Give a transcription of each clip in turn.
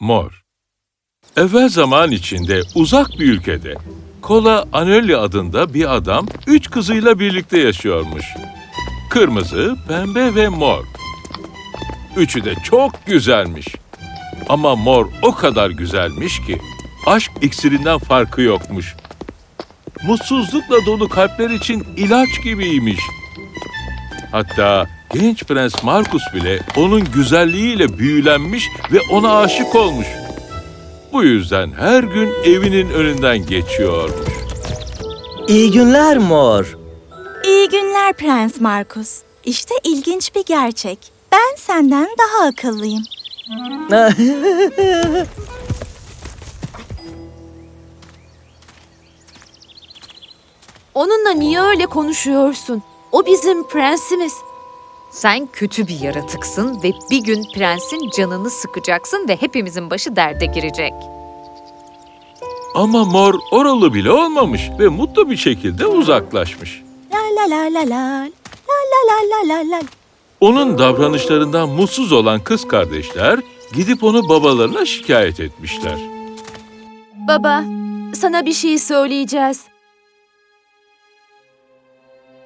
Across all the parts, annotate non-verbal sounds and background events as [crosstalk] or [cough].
Mor Evvel zaman içinde uzak bir ülkede Kola Anelli adında bir adam üç kızıyla birlikte yaşıyormuş. Kırmızı, pembe ve mor. Üçü de çok güzelmiş. Ama mor o kadar güzelmiş ki aşk iksirinden farkı yokmuş. Mutsuzlukla dolu kalpler için ilaç gibiymiş. Hatta genç prens Markus bile onun güzelliğiyle büyülenmiş ve ona aşık olmuş. Bu yüzden her gün evinin önünden geçiyormuş. İyi günler mor. İyi günler Prens Markus. İşte ilginç bir gerçek. Ben senden daha akıllıyım. [laughs] Onunla niye öyle konuşuyorsun? O bizim prensimiz. Sen kötü bir yaratıksın ve bir gün prensin canını sıkacaksın ve hepimizin başı derde girecek. Ama mor oralı bile olmamış ve mutlu bir şekilde uzaklaşmış. La la la la la. La la la la la la. Onun davranışlarından mutsuz olan kız kardeşler gidip onu babalarına şikayet etmişler. Baba, sana bir şey söyleyeceğiz.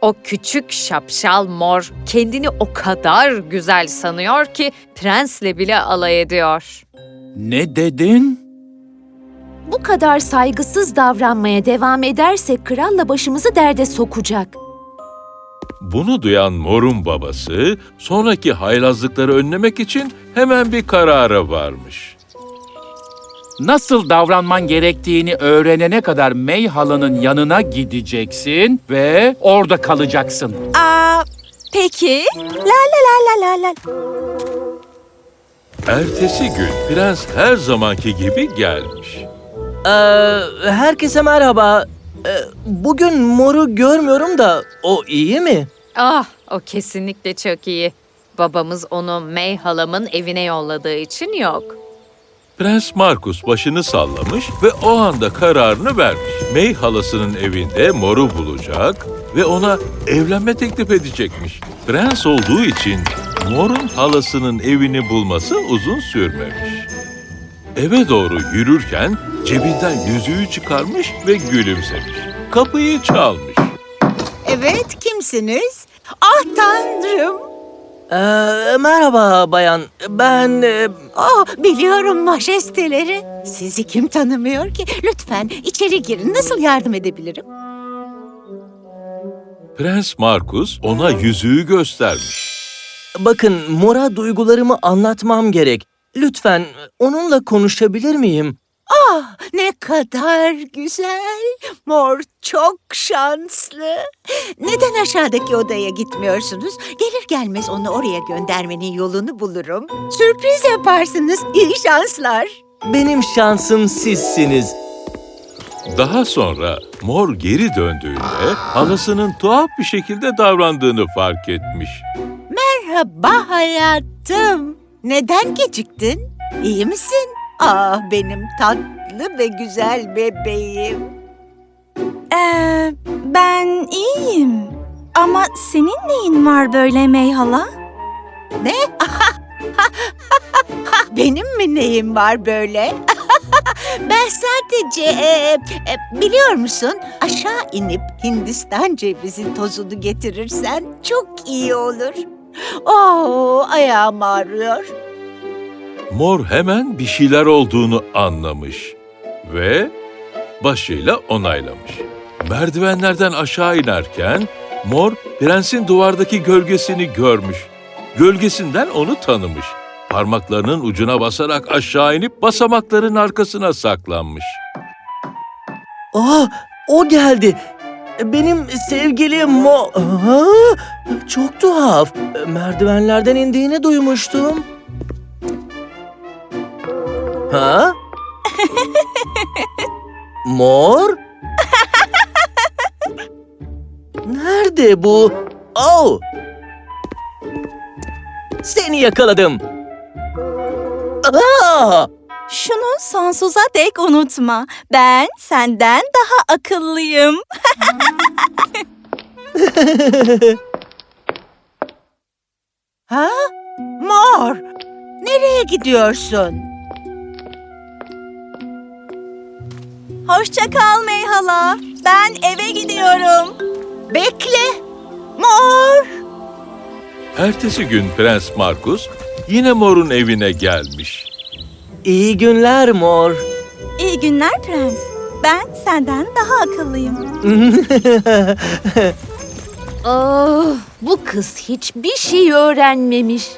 O küçük şapşal mor kendini o kadar güzel sanıyor ki prensle bile alay ediyor. Ne dedin? Bu kadar saygısız davranmaya devam ederse kralla başımızı derde sokacak. Bunu duyan morun babası sonraki haylazlıkları önlemek için hemen bir karara varmış. Nasıl davranman gerektiğini öğrenene kadar May halanın yanına gideceksin ve orada kalacaksın. Aa, peki. La la la la la la. Ertesi gün prens her zamanki gibi gelmiş. Ee, herkese merhaba. Ee, bugün moru görmüyorum da o iyi mi? Ah, o kesinlikle çok iyi. Babamız onu May halamın evine yolladığı için yok. Prens Markus başını sallamış ve o anda kararını vermiş. May halasının evinde moru bulacak ve ona evlenme teklif edecekmiş. Prens olduğu için morun halasının evini bulması uzun sürmemiş. Eve doğru yürürken cebinden yüzüğü çıkarmış ve gülümsemiş. Kapıyı çalmış. Evet, kimsiniz? Ah tanrım! Ee, merhaba bayan. Ben... e, Ah, biliyorum majesteleri. Sizi kim tanımıyor ki? Lütfen içeri girin. Nasıl yardım edebilirim? Prens Markus ona yüzüğü göstermiş. bakın mora duygularımı anlatmam gerek. Lütfen onunla konuşabilir miyim? Ah, ne kadar güzel. Mor çok şanslı. Neden aşağıdaki odaya gitmiyorsunuz? Gelir gelmez onu oraya göndermenin yolunu bulurum. Sürpriz yaparsınız. İyi şanslar. Benim şansım sizsiniz. Daha sonra Mor geri döndüğünde halasının tuhaf bir şekilde davrandığını fark etmiş. Merhaba hayatım. Neden geciktin? İyi misin? Ah benim tatlı ve güzel bebeğim. Ee, ben iyiyim. Ama senin neyin var böyle Meyhala? Ne? [laughs] benim mi neyim var böyle? [laughs] ben sadece e, e, biliyor musun aşağı inip Hindistan cevizi tozunu getirirsen çok iyi olur. Oo ayağım ağrıyor. Mor hemen bir şeyler olduğunu anlamış ve başıyla onaylamış. Merdivenlerden aşağı inerken Mor prensin duvardaki gölgesini görmüş. Gölgesinden onu tanımış. Parmaklarının ucuna basarak aşağı inip basamakların arkasına saklanmış. Aa, o geldi. Benim sevgilim Mo... Aa, çok tuhaf. Merdivenlerden indiğini duymuştum. Ha? Mor? Nerede bu? Oh! Seni yakaladım. Aa! Şunu sonsuza dek unutma. Ben senden daha akıllıyım. [laughs] Ha? Mor, nereye gidiyorsun? Hoşça kal Meyhala. Ben eve gidiyorum. Bekle. Mor. Ertesi gün Prens Markus yine Mor'un evine gelmiş. İyi günler Mor. İyi günler Prens. Ben senden daha akıllıyım. [laughs] Oh, bu kız hiçbir şey öğrenmemiş.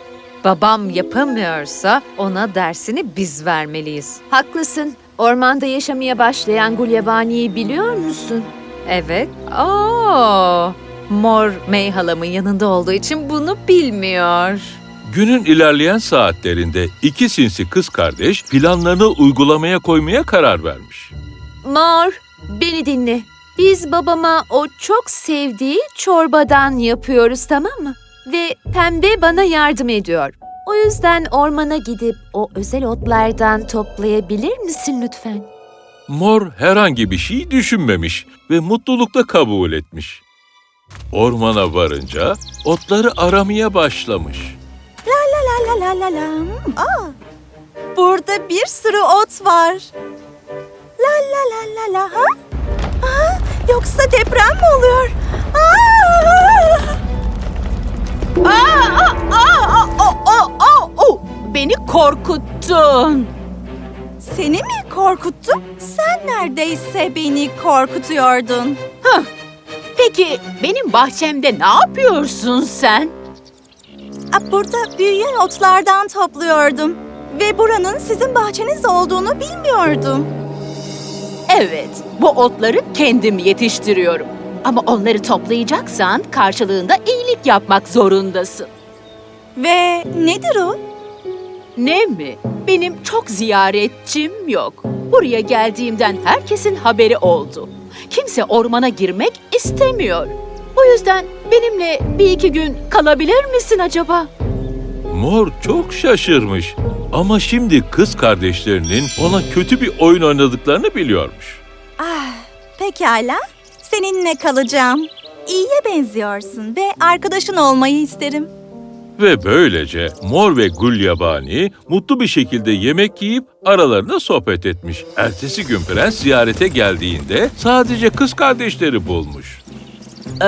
Babam yapamıyorsa ona dersini biz vermeliyiz. Haklısın. Ormanda yaşamaya başlayan Gulyabani'yi biliyor musun? Evet. Aa, Mor May halamın yanında olduğu için bunu bilmiyor. Günün ilerleyen saatlerinde iki sinsi kız kardeş planlarını uygulamaya koymaya karar vermiş. Mor, beni dinle. Biz babama o çok sevdiği çorbadan yapıyoruz tamam mı? Ve pembe bana yardım ediyor. O yüzden ormana gidip o özel otlardan toplayabilir misin lütfen? Mor herhangi bir şey düşünmemiş ve mutlulukla kabul etmiş. Ormana varınca otları aramaya başlamış. La la la la la. Aa, burada bir sürü ot var. La la la la la. Ha? Aa, yoksa deprem mi oluyor? Aa, aa, aa, aa, aa, aa. Beni korkuttun. Seni mi korkuttum? Sen neredeyse beni korkutuyordun. Peki benim bahçemde ne yapıyorsun sen? Aa, Burada büyüyen otlardan topluyordum. Ve buranın sizin bahçeniz olduğunu bilmiyordum. Evet, bu otları kendim yetiştiriyorum. Ama onları toplayacaksan karşılığında iyilik yapmak zorundasın. Ve nedir o? Ne mi? Benim çok ziyaretçim yok. Buraya geldiğimden herkesin haberi oldu. Kimse ormana girmek istemiyor. Bu yüzden benimle bir iki gün kalabilir misin acaba? Mor çok şaşırmış ama şimdi kız kardeşlerinin ona kötü bir oyun oynadıklarını biliyormuş. Ah, pekala. Seninle kalacağım. İyiye benziyorsun ve arkadaşın olmayı isterim. Ve böylece Mor ve Gulyabani mutlu bir şekilde yemek yiyip aralarında sohbet etmiş. Ertesi gün prens ziyarete geldiğinde sadece kız kardeşleri bulmuş. Ee,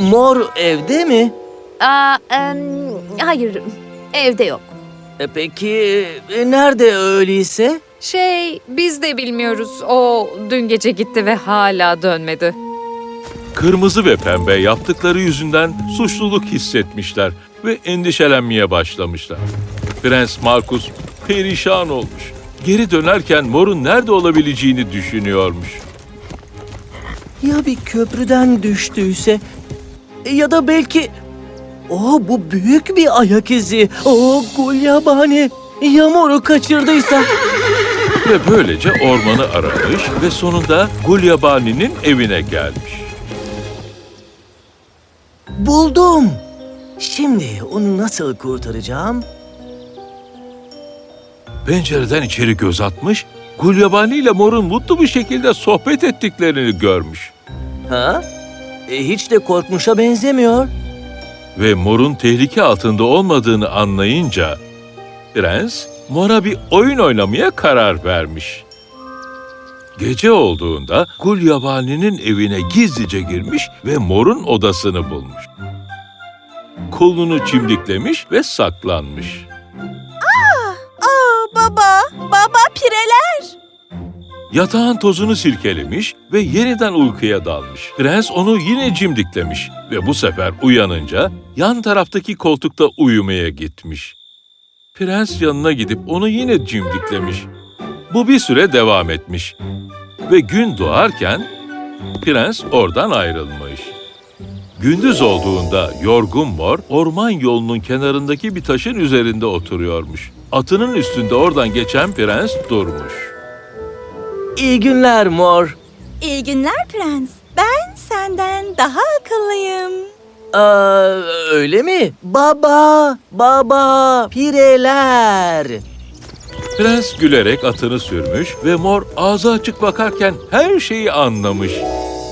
Mor evde mi? Aa, em, hayır, evde yok. E, peki e, nerede öyleyse? Şey, biz de bilmiyoruz. O dün gece gitti ve hala dönmedi. Kırmızı ve pembe yaptıkları yüzünden suçluluk hissetmişler ve endişelenmeye başlamışlar. Prens Markus perişan olmuş. Geri dönerken Mor'un nerede olabileceğini düşünüyormuş. Ya bir köprüden düştüyse? Ya da belki... O bu büyük bir ayak izi. O Gulyabani. Ya Mor'u kaçırdıysa? Ve böylece ormanı aramış ve sonunda Gulyabani'nin evine gelmiş. Buldum. Şimdi onu nasıl kurtaracağım? Pencereden içeri göz atmış, Gulyabani ile Mor'un mutlu bir şekilde sohbet ettiklerini görmüş. Ha? E, hiç de korkmuşa benzemiyor. Ve Mor'un tehlike altında olmadığını anlayınca Prens Mor'a bir oyun oynamaya karar vermiş. Gece olduğunda Gulyabani'nin evine gizlice girmiş ve Mor'un odasını bulmuş. Kolunu çimdiklemiş ve saklanmış. Aa, baba, baba pireler. Yatağın tozunu silkelemiş ve yeniden uykuya dalmış. Prens onu yine cimdiklemiş ve bu sefer uyanınca yan taraftaki koltukta uyumaya gitmiş. Prens yanına gidip onu yine cimdiklemiş. Bu bir süre devam etmiş. Ve gün doğarken prens oradan ayrılmış. Gündüz olduğunda yorgun mor orman yolunun kenarındaki bir taşın üzerinde oturuyormuş. Atının üstünde oradan geçen prens durmuş. İyi günler Mor. İyi günler prens. Ben senden daha akıllıyım. Aa, öyle mi? Baba, baba, pireler. Prens gülerek atını sürmüş ve mor ağzı açık bakarken her şeyi anlamış.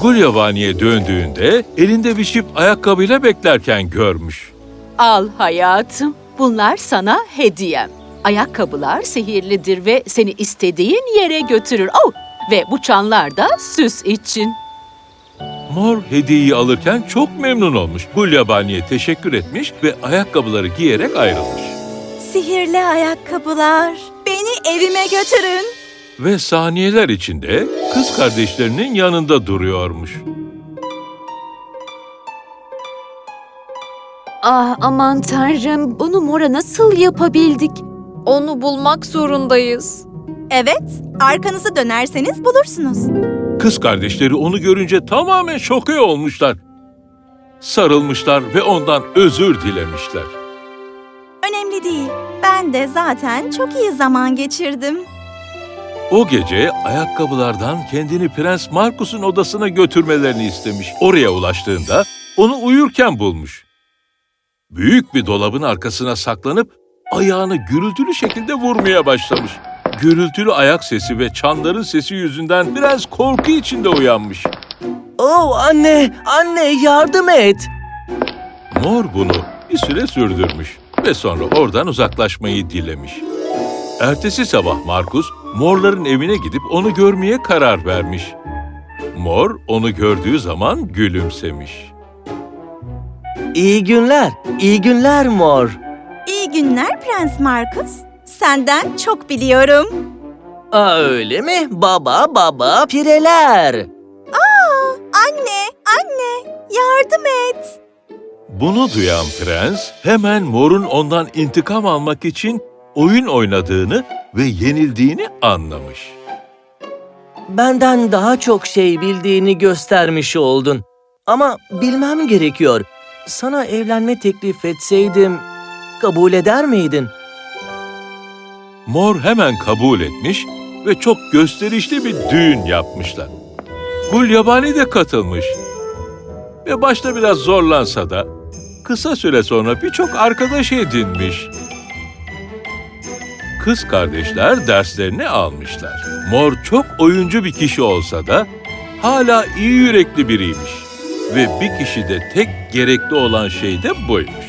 Gulyabani'ye döndüğünde elinde bir çift ayakkabıyla beklerken görmüş. Al hayatım, bunlar sana hediyem. Ayakkabılar sihirlidir ve seni istediğin yere götürür. Oh, Ve bu çanlar da süs için. Mor hediyeyi alırken çok memnun olmuş. Gulyabani'ye teşekkür etmiş ve ayakkabıları giyerek ayrılmış. Sihirli ayakkabılar. Beni evime götürün. Ve saniyeler içinde kız kardeşlerinin yanında duruyormuş. Ah aman tanrım bunu Mor'a nasıl yapabildik? Onu bulmak zorundayız. Evet, arkanızı dönerseniz bulursunuz. Kız kardeşleri onu görünce tamamen şoke olmuşlar. Sarılmışlar ve ondan özür dilemişler. Önemli değil. Ben de zaten çok iyi zaman geçirdim. O gece ayakkabılardan kendini Prens Markus'un odasına götürmelerini istemiş. Oraya ulaştığında onu uyurken bulmuş. Büyük bir dolabın arkasına saklanıp ayağını gürültülü şekilde vurmaya başlamış. [laughs] Gürültülü ayak sesi ve çanların sesi yüzünden biraz korku içinde uyanmış. Oh anne, anne yardım et. Mor bunu bir süre sürdürmüş ve sonra oradan uzaklaşmayı dilemiş. Ertesi sabah Markus, Morların evine gidip onu görmeye karar vermiş. Mor onu gördüğü zaman gülümsemiş. İyi günler, iyi günler mor. İyi günler Prens Markus. Senden çok biliyorum. Aa, öyle mi? Baba baba pireler. Anne, anne, yardım et. Bunu duyan prens hemen Mor'un ondan intikam almak için oyun oynadığını ve yenildiğini anlamış. Benden daha çok şey bildiğini göstermiş oldun. Ama bilmem gerekiyor. Sana evlenme teklif etseydim kabul eder miydin? Mor hemen kabul etmiş ve çok gösterişli bir düğün yapmışlar. Gulyabani de katılmış. Ve başta biraz zorlansa da kısa süre sonra birçok arkadaş edinmiş. Kız kardeşler derslerini almışlar. Mor çok oyuncu bir kişi olsa da hala iyi yürekli biriymiş. Ve bir kişide tek gerekli olan şey de buymuş.